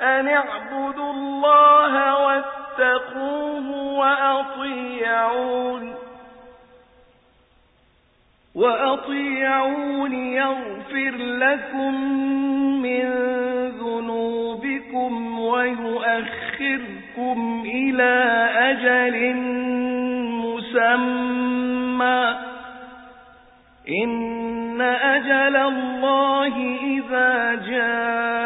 أن اعبدوا الله واتقوه وأطيعون وأطيعون يغفر لكم من ذنوبكم ويؤخركم إلى أجل مسمى إن أجل الله إذا جاء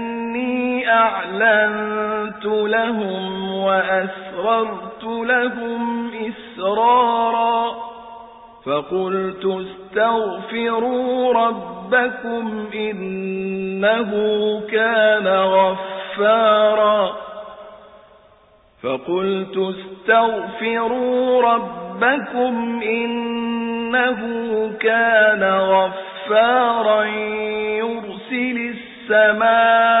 أعلنت لهم وأسررت لهم إسرارا فقلت استغفروا ربكم إنه كان غفارا فقلت استغفروا ربكم إنه كان غفارا يرسل السماء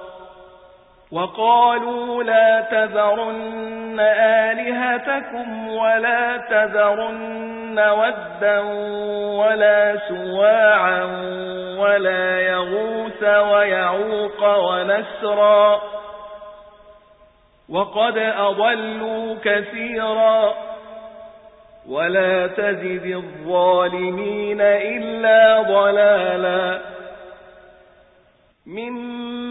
وقالوا لا تذرن آلهتكم ولا تذرن ودا ولا سواعا ولا يغوث ويعوق ونسرا. وقد أضلوا كثيرا. ولا تزد الظالمين إلا ضلالا.